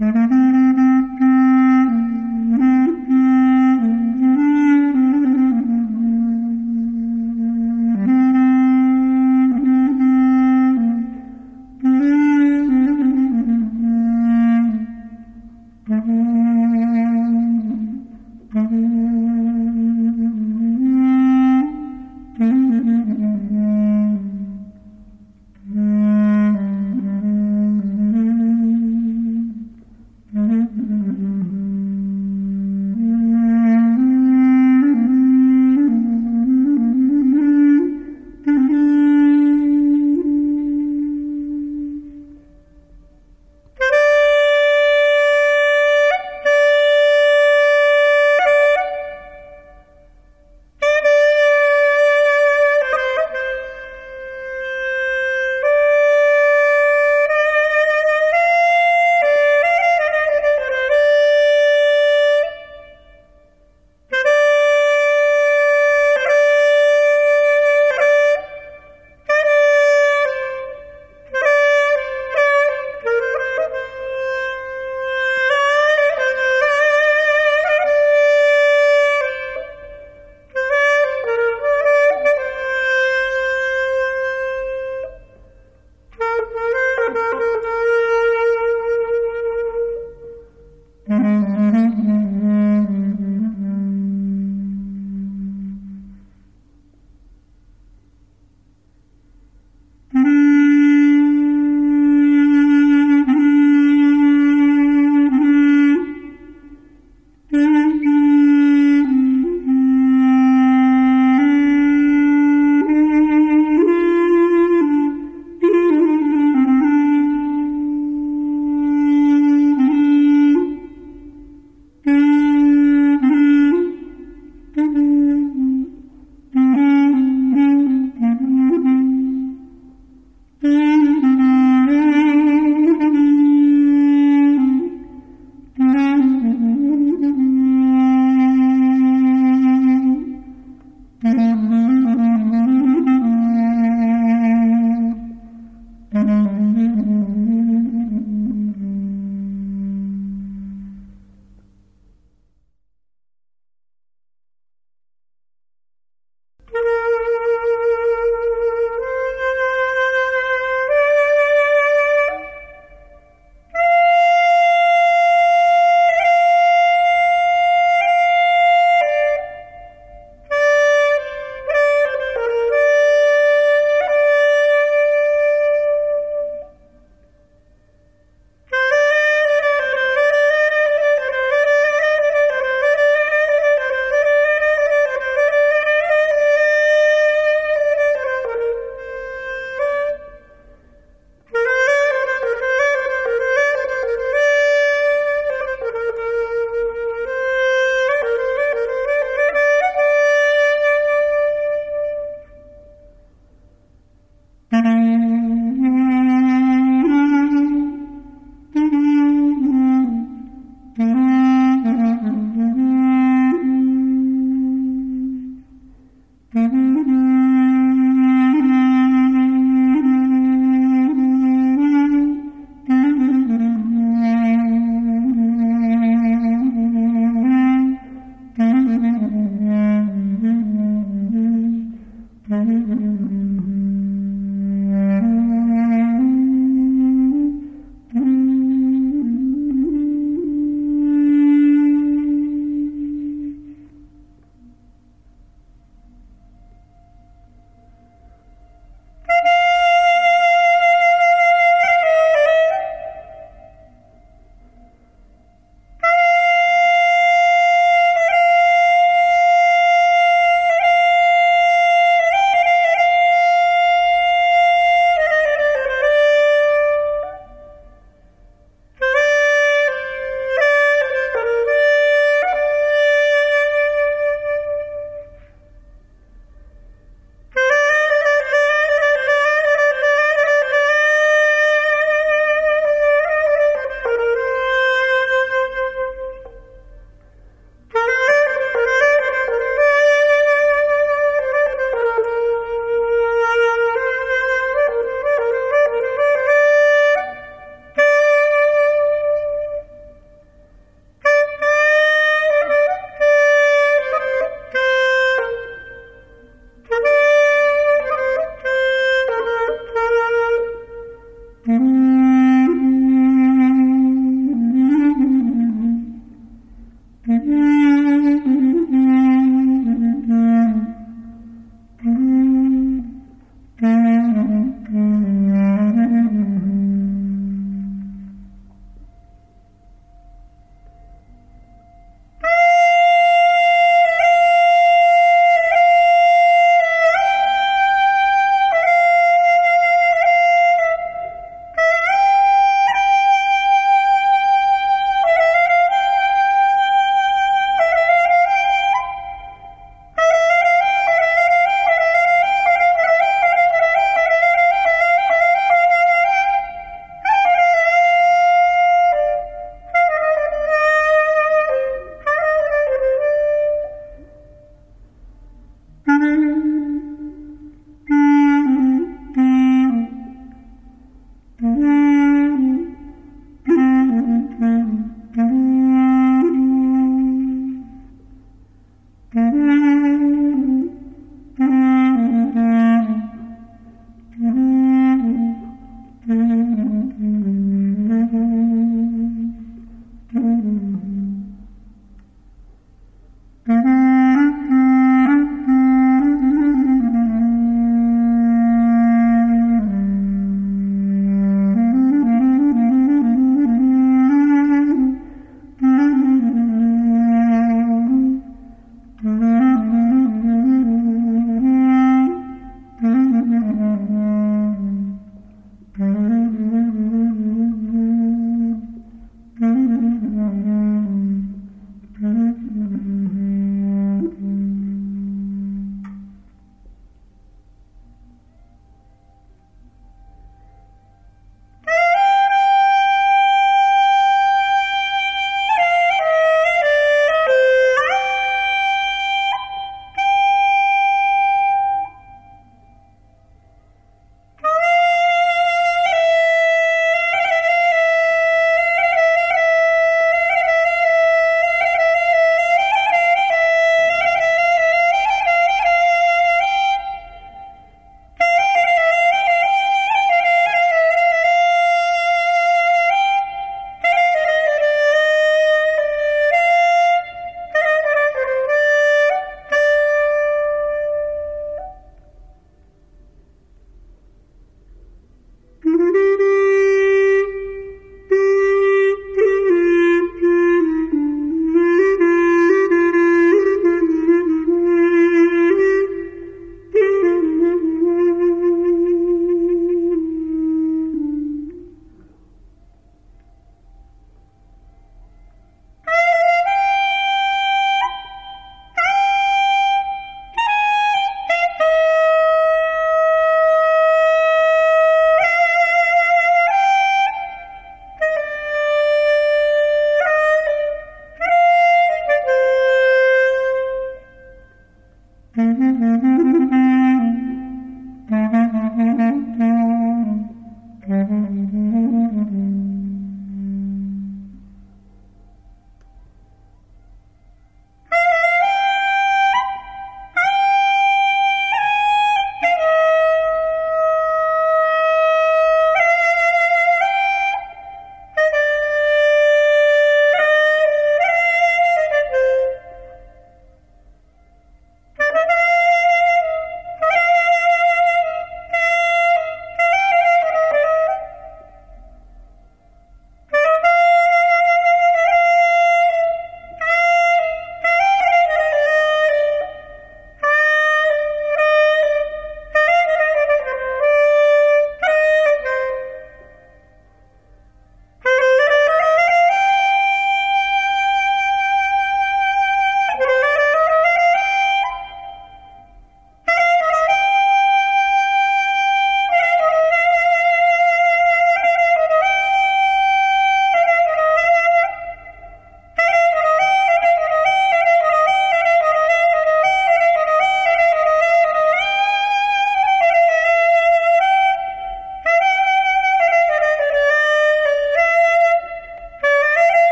Mm-hmm.